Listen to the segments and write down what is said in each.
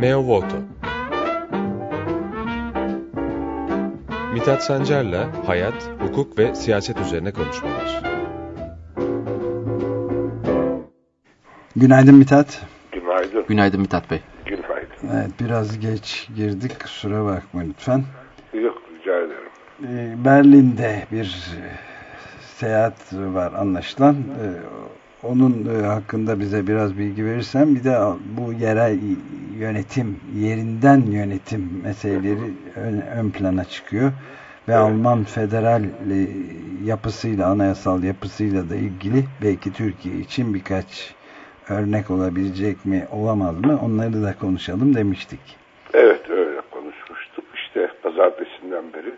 Meo Voto Mithat Sancar'la hayat, hukuk ve siyaset üzerine konuşmalar. Günaydın Mithat. Günaydın. Günaydın Mithat Bey. Günaydın. Evet biraz geç girdik kusura bakma lütfen. Yok rica ederim. Ee, Berlin'de bir seyahat var anlaşılan. Ee, onun e, hakkında bize biraz bilgi verirsen bir de bu yerel yönetim, yerinden yönetim meseleleri ön, ön plana çıkıyor. Ve evet. Alman federal e, yapısıyla, anayasal yapısıyla da ilgili belki Türkiye için birkaç örnek olabilecek mi, olamaz mı? Onları da konuşalım demiştik. Evet, öyle konuşmuştuk. İşte pazartesinden beri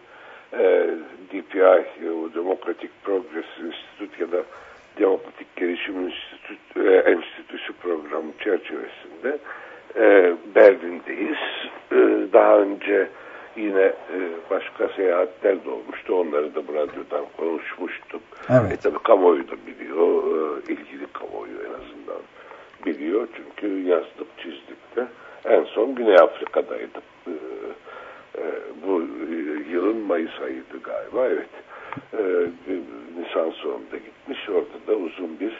e, DPI, o Democratic Progress Institute ya da Demokratik Gelişim Enstitüsü, e, Enstitüsü programı çerçevesinde e, Berlin'deyiz. E, daha önce yine e, başka seyahatler de olmuştu. Onları da bu radyodan konuşmuştuk. Evet. E, tabii kamuoyu da biliyor. E, ilgili kamuoyu en azından biliyor. Çünkü yazdık, çizdik de. En son Güney Afrika'daydık. E, e, bu yılın Mayıs ayıydı galiba. Evet. E, Nisan sonunda gitmiş. Orada da uzun bir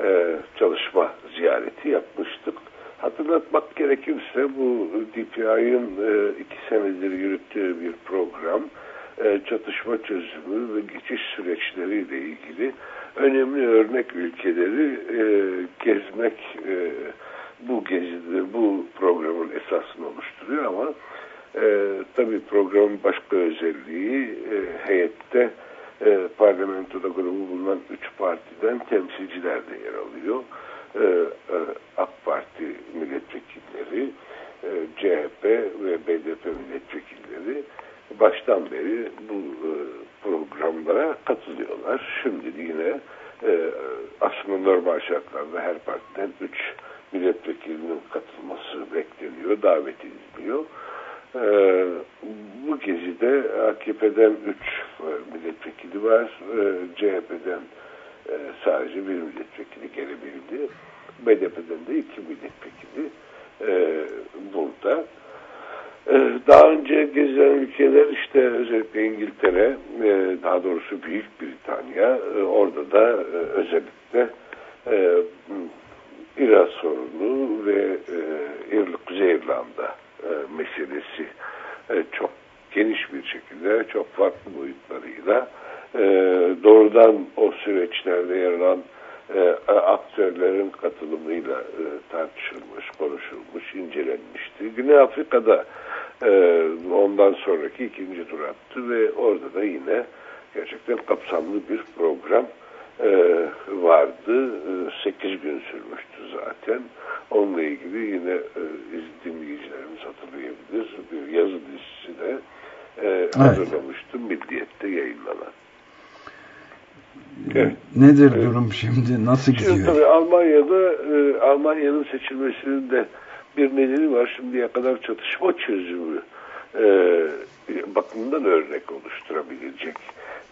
e, çalışma ziyareti yapmıştık. Hatırlatmak gerekirse bu DPI'nin e, iki senedir yürüttüğü bir program e, çatışma çözümü ve geçiş süreçleriyle ilgili önemli örnek ülkeleri e, gezmek e, bu gezide bu programın esasını oluşturuyor ama e, tabii programın başka özelliği e, heyette e, parlamentoda grubu bulunan üç partiden temsilciler de yer alıyor. E, e, AK Parti milletvekilleri, e, CHP ve BDP milletvekilleri baştan beri bu e, programlara katılıyorlar. Şimdi yine aslında normal şartlarda her partiden üç milletvekilinin katılması bekleniyor, davet ediliyor. E, bu gezide AKP'den üç milletvekili var, CHP'den sadece bir milletvekili gelebildi. De iki milletvekili e, burada. E, daha önce gezilen ülkeler işte özellikle İngiltere, e, daha doğrusu Büyük Britanya, e, orada da e, özellikle e, İran sorunu ve e, Kuzey İrlanda e, meselesi e, çok geniş bir şekilde, çok farklı boyutlarıyla e, doğrudan o süreçlerde yer alan e, aktörlerin katılımıyla e, tartışılmış, konuşulmuş, incelenmişti. Güney Afrika'da e, ondan sonraki ikinci tur attı ve orada da yine gerçekten kapsamlı bir program e, vardı. E, 8 gün sürmüştü zaten. Onunla ilgili yine e, dinleyicilerimiz hatırlayabilir. Bir yazı dizisi de e, evet. Evet. Nedir evet. durum şimdi? Nasıl gidiyor? Şimdi tabii Almanya'da e, Almanya'nın seçilmesinin de bir nedeni var. Şimdiye kadar çatışma çözümü e, bakımından örnek oluşturabilecek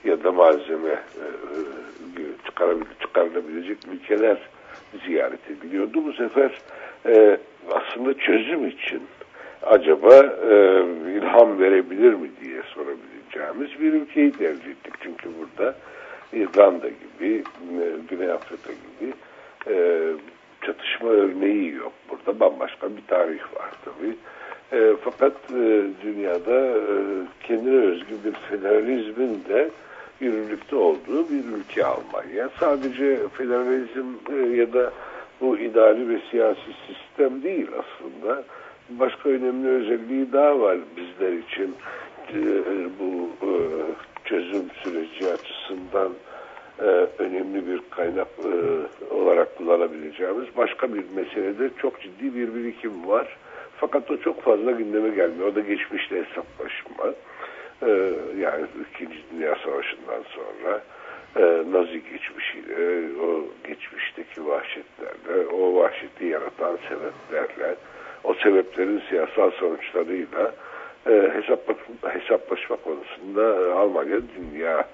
ya da malzeme e, çıkarılabilecek ülkeler ziyaret ediliyordu. Bu sefer e, aslında çözüm için acaba e, ilham verebilir mi diye sorabileceğimiz bir ülkeyi tercih ettik. Çünkü burada İrlanda gibi, e, Güney Afrika gibi e, çatışma örneği yok. Burada bambaşka bir tarih var tabii. E, fakat dünyada kendine özgü bir federalizmin de yürürlükte olduğu bir ülke Almanya. Sadece federalizm ya da bu idari ve siyasi sistem değil aslında. Başka önemli özelliği daha var bizler için. Bu çözüm süreci açısından e, önemli bir kaynak e, olarak kullanabileceğimiz başka bir meselede çok ciddi bir birikim var. Fakat o çok fazla gündeme gelmiyor. O da geçmişle hesaplaşma. E, yani İkinci Dünya Savaşı'ndan sonra e, Nazi geçmişiyle, o geçmişteki vahşetlerle, o vahşeti yaratan sebeplerle, o sebeplerin siyasal sonuçlarıyla e, hesaplaşma, hesaplaşma konusunda Almanya dünya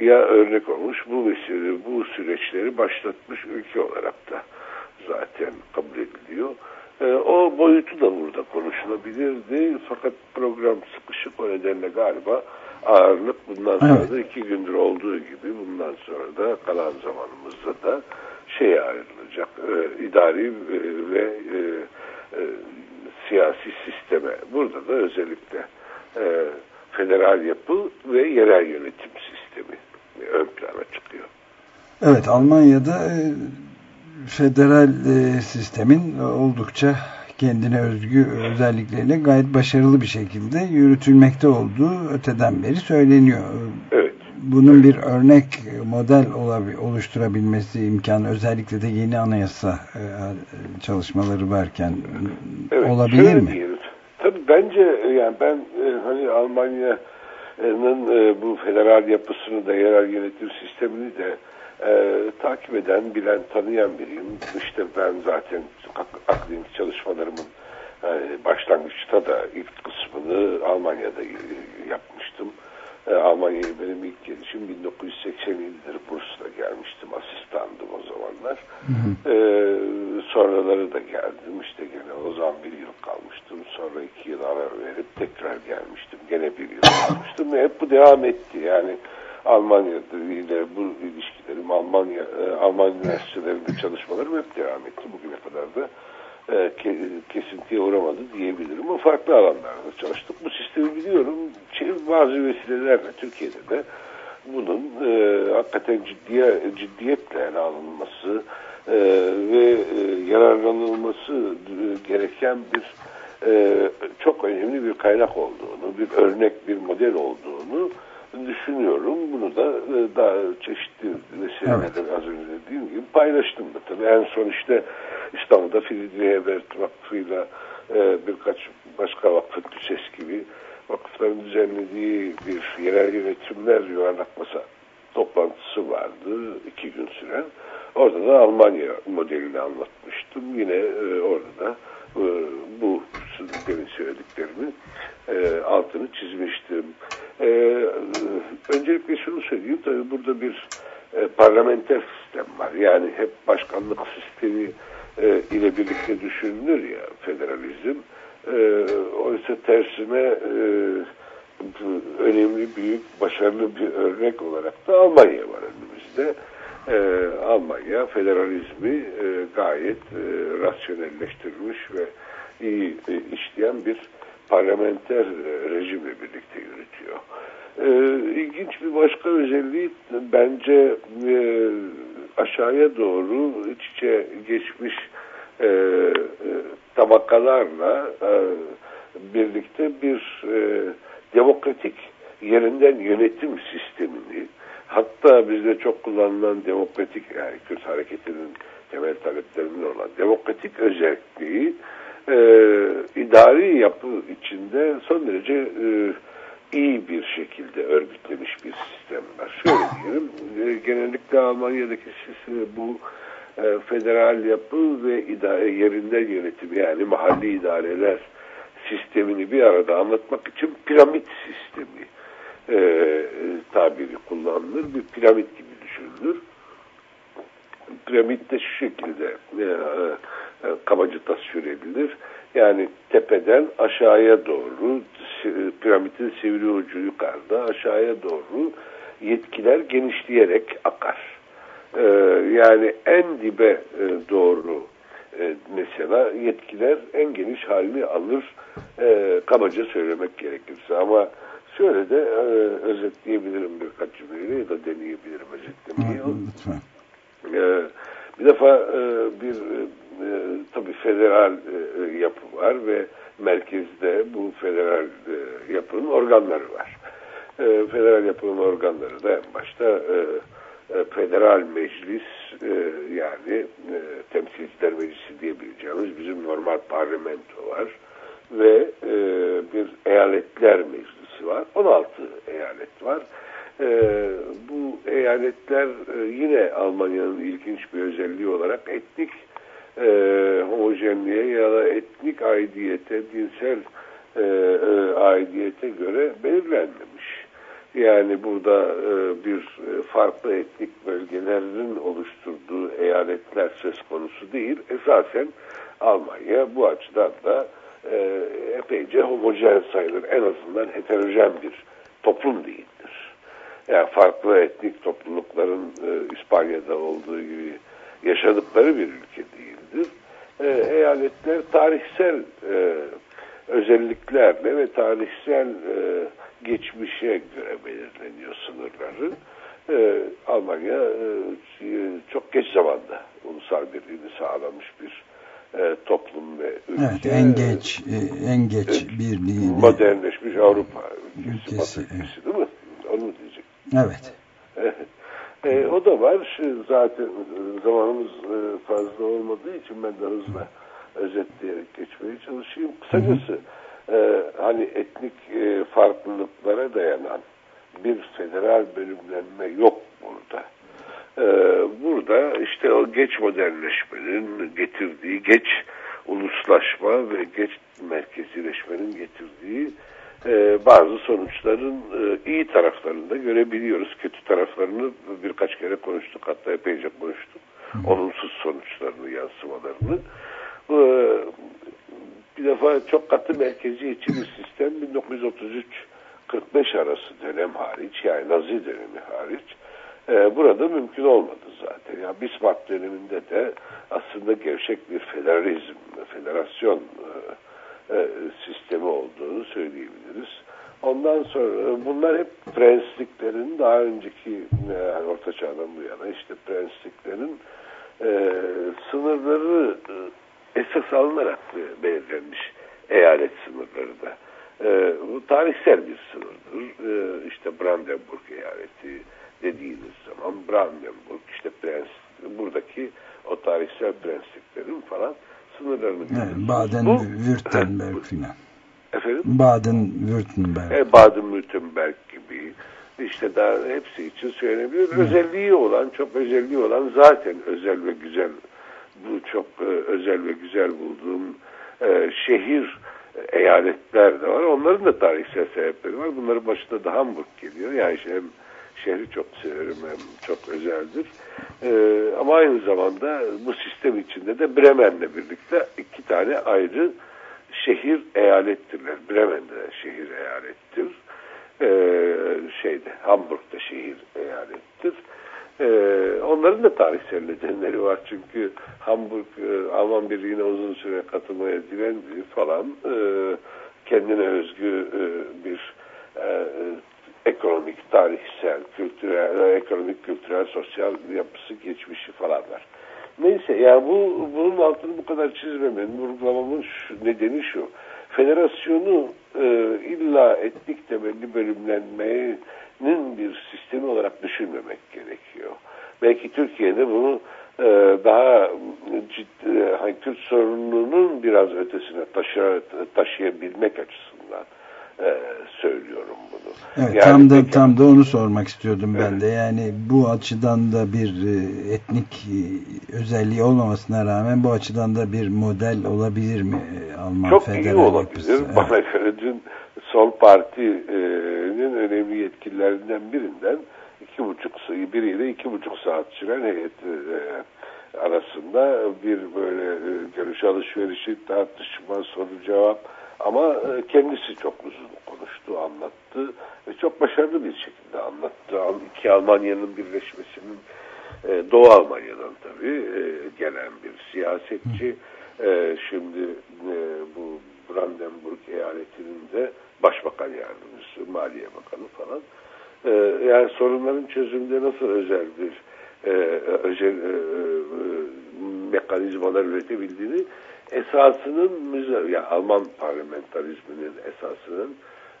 ya örnek olmuş bu mesele, bu süreçleri başlatmış ülke olarak da zaten kabul ediliyor. E, o boyutu da burada konuşulabilirdi. Fakat program sıkışık o nedenle galiba ağırlık bundan sonra evet. da iki gündür olduğu gibi bundan sonra da kalan zamanımızda da şey ayrılacak. E, idari e, ve e, e, siyasi sisteme. Burada da özellikle e, federal yapı ve yerel yönetim sistemi ön plana çıkıyor. Evet Almanya'da e, federal e, sistemin oldukça kendine özgü özellikleriyle gayet başarılı bir şekilde yürütülmekte olduğu öteden beri söyleniyor. Evet. Bunun bir örnek model oluşturabilmesi imkanı özellikle de yeni anayasa e, çalışmaları varken evet, olabilir mi? Diyelim. Tabii bence yani ben hani Almanya'nın bu federal yapısını da yerel yönetim sistemini de e, takip eden, bilen, tanıyan biriyim. İşte ben zaten akademik çalışmalarımın yani başlangıçta da ilk kısmını Almanya'da. E, Almanya'ya benim ilk gelişim 1987'dir Bursa'da gelmiştim. Asistandım o zamanlar. Hı hı. E, sonraları da geldim. İşte gene o zaman bir yıl kalmıştım. Sonra iki yıl ara verip tekrar gelmiştim. Gene bir yıl kalmıştım. Ve hep bu devam etti. Yani Almanya ile bu ilişkilerim Almanya e, Alman üniversitelerinde çalışmalarım hep devam etti. Bugüne kadar da e, kesintiye uğramadı diyebilirim. Ama farklı alanlarda çalıştık. Bu sistemi biliyorum. Bazı vesilelerle Türkiye'de de bunun e, hakikaten ciddiye, ciddiyetle ele alınması e, ve e, yararlanılması e, gereken bir e, çok önemli bir kaynak olduğunu, bir örnek, bir model olduğunu düşünüyorum. Bunu da e, daha çeşitli vesilelerden evet. az önce dediğim gibi paylaştım da tabii. En son işte İstanbul'da Fridriye Ebert Vakfı'yla e, birkaç başka vakfı TÜSES gibi vakıfların düzenlediği bir yerel yönetimler yuvarlak masa toplantısı vardı. iki gün süren. Orada da Almanya modelini anlatmıştım. Yine e, orada da bu demin söylediklerimi altını çizmiştim. E, öncelikle şunu söyleyeyim. Tabii burada bir e, parlamenter sistem var. Yani hep başkanlık sistemi e, ile birlikte düşünülür ya federalizm. E, oysa tersine e, önemli, büyük, başarılı bir örnek olarak da Almanya var önümüzde. E, Almanya federalizmi e, gayet e, rasyonelleştirmiş ve iyi e, işleyen bir parlamenter e, rejimle birlikte yürütüyor. E, ilginç bir başka özelliği bence e, aşağıya doğru iç içe geçmiş e, e, tabakalarla e, birlikte bir e, demokratik yerinden yönetim sistemini hatta bizde çok kullanılan demokratik yani Kürt hareketinin temel taleplerinden olan demokratik özelliği e, idari yapı içinde son derece e, iyi bir şekilde örgütlemiş bir sistem var. Şöyle diyelim, e, genellikle Almanya'daki bu e, federal yapı ve idare, yerinden yönetim yani mahalli idareler sistemini bir arada anlatmak için piramit sistemi e, tabiri kullanılır. Bir piramit gibi düşünülür. Piramit de şu şekilde e, e, kabaca tasvir. Yani tepeden aşağıya doğru piramidin sivri ucu yukarıda aşağıya doğru yetkiler genişleyerek akar. Ee, yani en dibe e, doğru e, mesela yetkiler en geniş halini alır e, kabaca söylemek gerekirse ama şöyle de e, özetleyebilirim birkaç cümleyle ya da deneyebilirim özetlemeyi. Lütfen. E, bir defa e, bir e, tabii federal e, yapı var ve merkezde bu federal e, yapının organları var. E, federal yapının organları da en başta federal meclis e, yani e, temsilciler meclisi diyebileceğimiz bizim normal parlamento var ve bir eyaletler meclisi var. 16 eyalet var. E, bu eyaletler e, yine Almanya'nın ilginç bir özelliği olarak etnik e, homojenliğe ya da etnik aidiyete, dinsel e, e, aidiyete göre belirlenmemiş. Yani burada e, bir e, farklı etnik bölgelerin oluşturduğu eyaletler söz konusu değil. Esasen Almanya bu açıdan da e, epeyce homojen sayılır. En azından heterojen bir toplum değildir. Yani farklı etnik toplulukların e, İspanya'da olduğu gibi yaşadıkları bir ülke değildir. E, eyaletler tarihsel e, özelliklerle ve tarihsel e, geçmişe göre belirleniyor sınırları. E, Almanya e, çok geç zamanda ulusal birliğini sağlamış bir e, toplum ve ülke. Evet, en geç, e, en geç e, birliği. Modernleşmiş Avrupa ülkesi, ülkesi ülkesi değil mi? Onu diyecek? Evet. E, o da var. Şu zaten zamanımız e, fazla olmadığı için ben de hızla özetleyerek geçmeye çalışayım. Kısacası e, hani etnik e, farklılıklara dayanan bir federal bölümlenme yok burada. E, burada işte o geç modernleşmenin getirdiği, geç uluslaşma ve geç merkezileşmenin getirdiği e, bazı sonuçların e, iyi taraflarını da görebiliyoruz. Kötü taraflarını birkaç kere konuştuk. Hatta epeyce konuştuk. Olumsuz sonuçlarını, yansımalarını. E, bir defa çok katı merkezi içi bir sistem 1933-45 arası dönem hariç yani Nazi dönemi hariç e, burada mümkün olmadı zaten. Yani Bismarck döneminde de aslında gevşek bir federalizm, federasyon e, e, sistemi olduğunu söyleyebiliriz. Ondan sonra bunlar hep prensliklerin daha önceki yani Orta Çağ'dan bu yana işte prensliklerin e, sınırları e, esas alınarak belirlenmiş eyalet sınırları da. E, bu tarihsel bir sınırdır. E, işte Brandenburg eyaleti dediğiniz zaman Brandenburg işte prens buradaki o tarihsel prensliklerin falan sınırlarını evet, Baden-Württemberg filan. Efendim? Baden-Württemberg. E, Baden-Württemberg gibi işte daha hepsi için söylenebilir. Özelliği olan, çok özelliği olan zaten özel ve güzel bu çok e, özel ve güzel bulduğum e, şehir eyaletler de var. Onların da tarihsel sebepleri var. Bunların başında da Hamburg geliyor. Yani işte hem şehri çok severim hem çok özeldir. E, ama aynı zamanda bu sistem içinde de Bremen'le birlikte iki tane ayrı şehir eyalettirler. Bremen'de şehir eyalettir. Ee, şeyde Hamburg'da şehir eyalettir. Ee, onların da tarihsel nedenleri var çünkü Hamburg e, Alman Birliği'ne uzun süre katılmaya direndi falan e, kendine özgü e, bir e, ekonomik, tarihsel, kültürel, ekonomik, kültürel, sosyal yapısı, geçmişi falan var. Neyse yani bu bunun altını bu kadar çizmemenin, vurgulamamın şu, nedeni şu. Federasyonu e, illa etnik temelli bölümlenmenin bir sistemi olarak düşünmemek gerekiyor. Belki Türkiye'de bunu e, daha ciddi, hani Kürt sorununun biraz ötesine taşı, taşıyabilmek açısından e, söylüyorum bunu. Evet, yani tam da peki, tam da onu sormak istiyordum evet. ben de. Yani bu açıdan da bir e, etnik e, özelliği olmamasına rağmen bu açıdan da bir model olabilir mi Alman Çok federal iyi olabilir. Yapısı? Evet. Bana göre dün Sol Parti'nin önemli yetkililerinden birinden iki buçuk biriyle iki buçuk saat süren heyet arasında bir böyle görüş alışverişi tartışma soru cevap ama e, kendisi çok uzun konuştu, anlattı ve çok başarılı bir şekilde anlattı. İki Almanya'nın birleşmesinin e, Doğu Almanya'dan tabii e, gelen bir siyasetçi. Şimdi bu Brandenburg eyaletinin de başbakan yardımcısı, maliye bakanı falan. Yani sorunların çözümünde nasıl özel bir özel mekanizmalar üretebildiğini esasının yani Alman parlamentarizminin esasının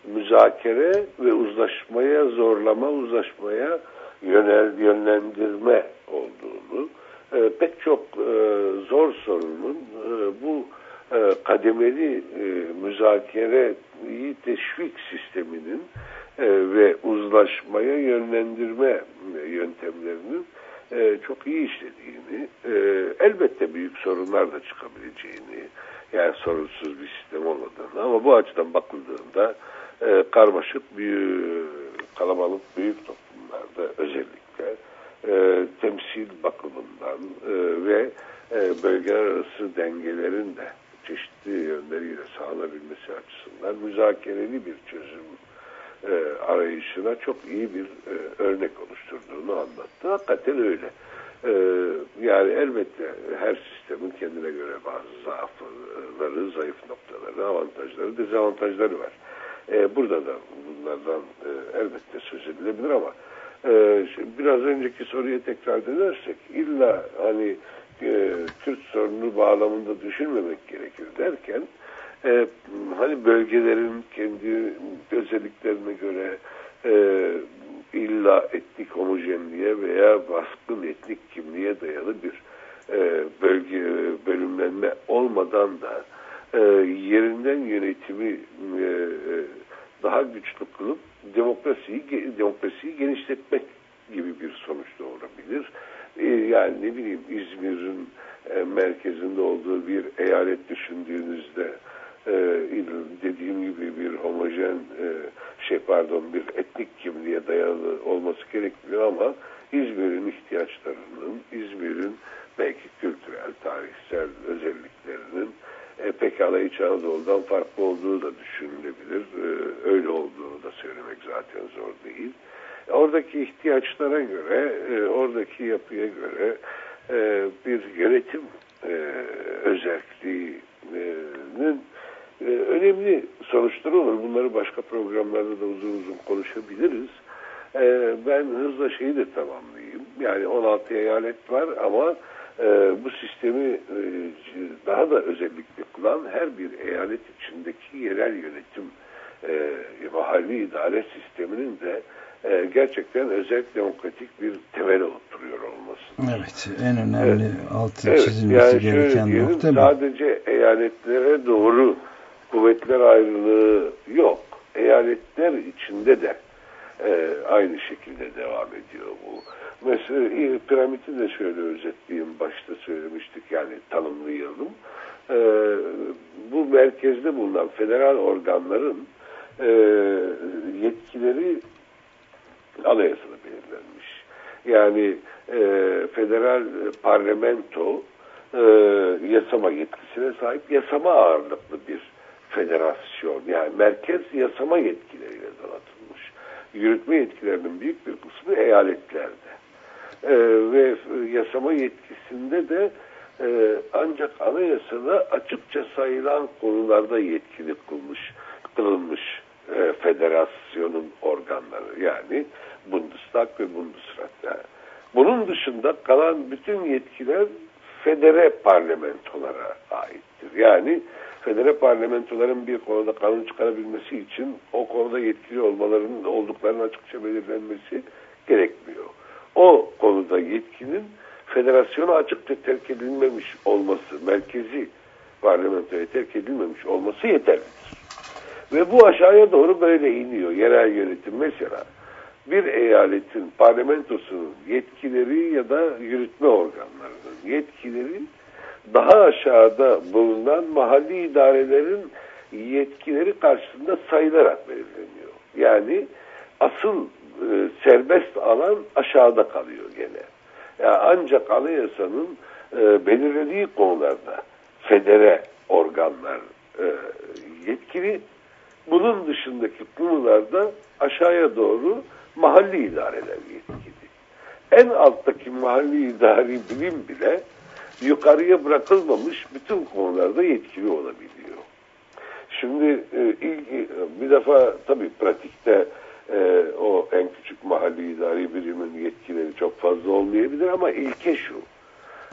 müzakere ve uzlaşmaya zorlama, uzlaşmaya yönel, yönlendirme olduğunu, e, pek çok e, zor sorunun e, bu e, kademeli e, müzakereyi teşvik sisteminin e, ve uzlaşmaya yönlendirme yöntemlerinin e, çok iyi işlediğini, e, elbette büyük sorunlar da çıkabileceğini, yani sorunsuz bir sistem olmadığını ama bu açıdan bakıldığında e, karmaşık, büyük, kalabalık, büyük toplumlarda özellikle e, temsil bakımından e, ve e, bölgeler arası dengelerin de çeşitli yönleriyle sağlanabilmesi açısından müzakereli bir çözüm e, arayışına çok iyi bir e, örnek oluşturduğunu anlattı. Hakikaten öyle. E, yani elbette her sistemin kendine göre bazı zaafları, zayıf noktaları, avantajları, dezavantajları var. E, burada da bunlardan e, elbette söz edilebilir ama e, biraz önceki soruya tekrar dönersek illa hani e, Kürt sorunu bağlamında düşünmemek gerekir derken e, hani bölgelerin kendi özelliklerine göre e, illa etnik homojenliğe veya baskın etnik kimliğe dayalı bir e, bölge bölümlenme olmadan da e, yerinden yönetimi e, e daha güçlü kılıp demokrasiyi demokrasiyi genişletmek gibi bir sonuç doğurabilir. E, yani ne bileyim İzmir'in e, merkezinde olduğu bir eyalet düşündüğünüzde dediğim gibi bir homojen e, şey pardon bir etnik kimliğe dayalı olması gerekmiyor ama İzmir'in ihtiyaçlarının, İzmir'in belki kültürel, tarihsel özelliklerinin e, pekala İç Anadolu'dan farklı olduğu da düşünülebilir. E, öyle olduğunu da söylemek zaten zor değil. Oradaki ihtiyaçlara göre, e, oradaki yapıya göre e, bir yönetim e, özelliğinin e, önemli sonuçları olur. Bunları başka programlarda da uzun uzun konuşabiliriz. E, ben hızla şeyi de tamamlayayım. Yani 16 eyalet var ama e, bu sistemi e, daha da özellikle kılan her bir eyalet içindeki yerel yönetim e, mahalli idare sisteminin de e, gerçekten özel demokratik bir temel oluşturuyor olması. Evet, en önemli evet. altı evet, çizilmesi yani gereken diyelim, nokta Sadece eyaletlere doğru kuvvetler ayrılığı yok. Eyaletler içinde de e, aynı şekilde devam ediyor bu. Mesela piramidi de şöyle özetleyeyim. Başta söylemiştik yani tanımlayalım. E, bu merkezde bulunan federal organların e, yetkileri anayasada belirlenmiş. Yani e, federal parlamento e, yasama yetkisine sahip yasama ağırlıklı bir federasyon. Yani merkez yasama yetkileriyle donatılmış. Yürütme yetkilerinin büyük bir kısmı eyaletlerde. E, ve yasama yetkisinde de e, ancak anayasada açıkça sayılan konularda yetkili kılmış, kılınmış e, federasyonun organları. Yani Bundestag ve Bundesrat. Yani bunun dışında kalan bütün yetkiler federe parlamentolara aittir. Yani federe parlamentoların bir konuda kanun çıkarabilmesi için o konuda yetkili olmalarının olduklarının açıkça belirlenmesi gerekmiyor. O konuda yetkinin federasyona açıkça terk edilmemiş olması, merkezi parlamentoya terk edilmemiş olması yeterlidir. Ve bu aşağıya doğru böyle iniyor yerel yönetim. Mesela bir eyaletin parlamentosunun yetkileri ya da yürütme organlarının yetkileri daha aşağıda bulunan mahalli idarelerin yetkileri karşısında sayılarak belirleniyor. Yani asıl e, serbest alan aşağıda kalıyor gene. Yani ancak anayasanın e, belirlediği konularda federe organlar e, yetkili. Bunun dışındaki konularda aşağıya doğru mahalli idareler yetkili. En alttaki mahalli idari bilim bile yukarıya bırakılmamış bütün konularda yetkili olabiliyor. Şimdi e, ilk, bir defa tabii pratikte e, o en küçük mahalli idari birimin yetkileri çok fazla olmayabilir ama ilke şu.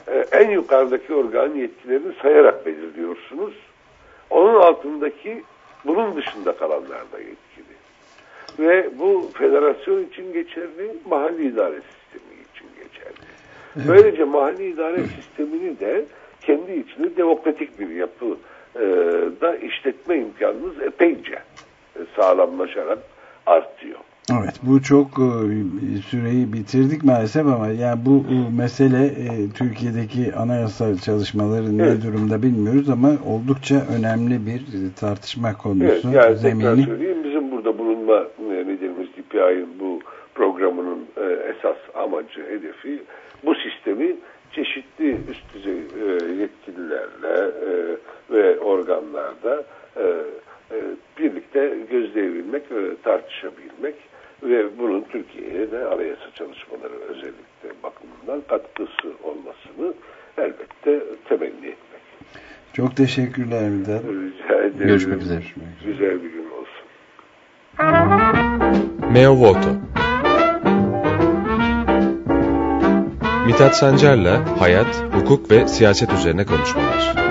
E, en yukarıdaki organın yetkilerini sayarak belirliyorsunuz. Onun altındaki bunun dışında kalanlar da yetkili. Ve bu federasyon için geçerli, mahalli idare sistemi için geçerli. Böylece mahalli idare sistemini de kendi içinde demokratik bir yapı e, da işletme imkanınız epeyce e, sağlamlaşarak artıyor. Evet bu çok e, süreyi bitirdik maalesef ama yani bu mesele Türkiye'deki anayasa çalışmaları evet. ne durumda bilmiyoruz ama oldukça önemli bir tartışma konusu. Evet, yani zemini. söyleyeyim bizim burada bulunma nedenimiz DPI'nin bu programının esas amacı, hedefi bu sistemi çeşitli üst düzey e, yetkililerle e, ve organlarda e, e, birlikte gözleyebilmek ve tartışabilmek ve bunun Türkiye'ye de anayasa çalışmaları özellikle bakımından katkısı olmasını elbette temenni etmek. Çok teşekkürler Bilal. Rica ederim. Görüşmek üzere. Güzel bir gün olsun. Meo Voto Mithat Sancar'la hayat, hukuk ve siyaset üzerine konuşmalar.